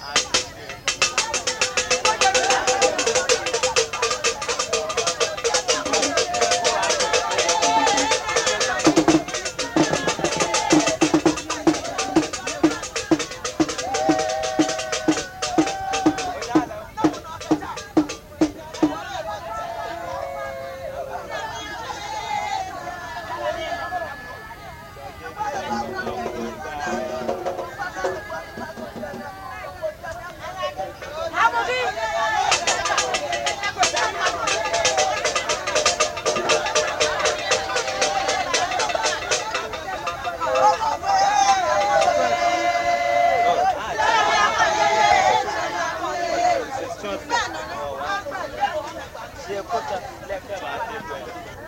I left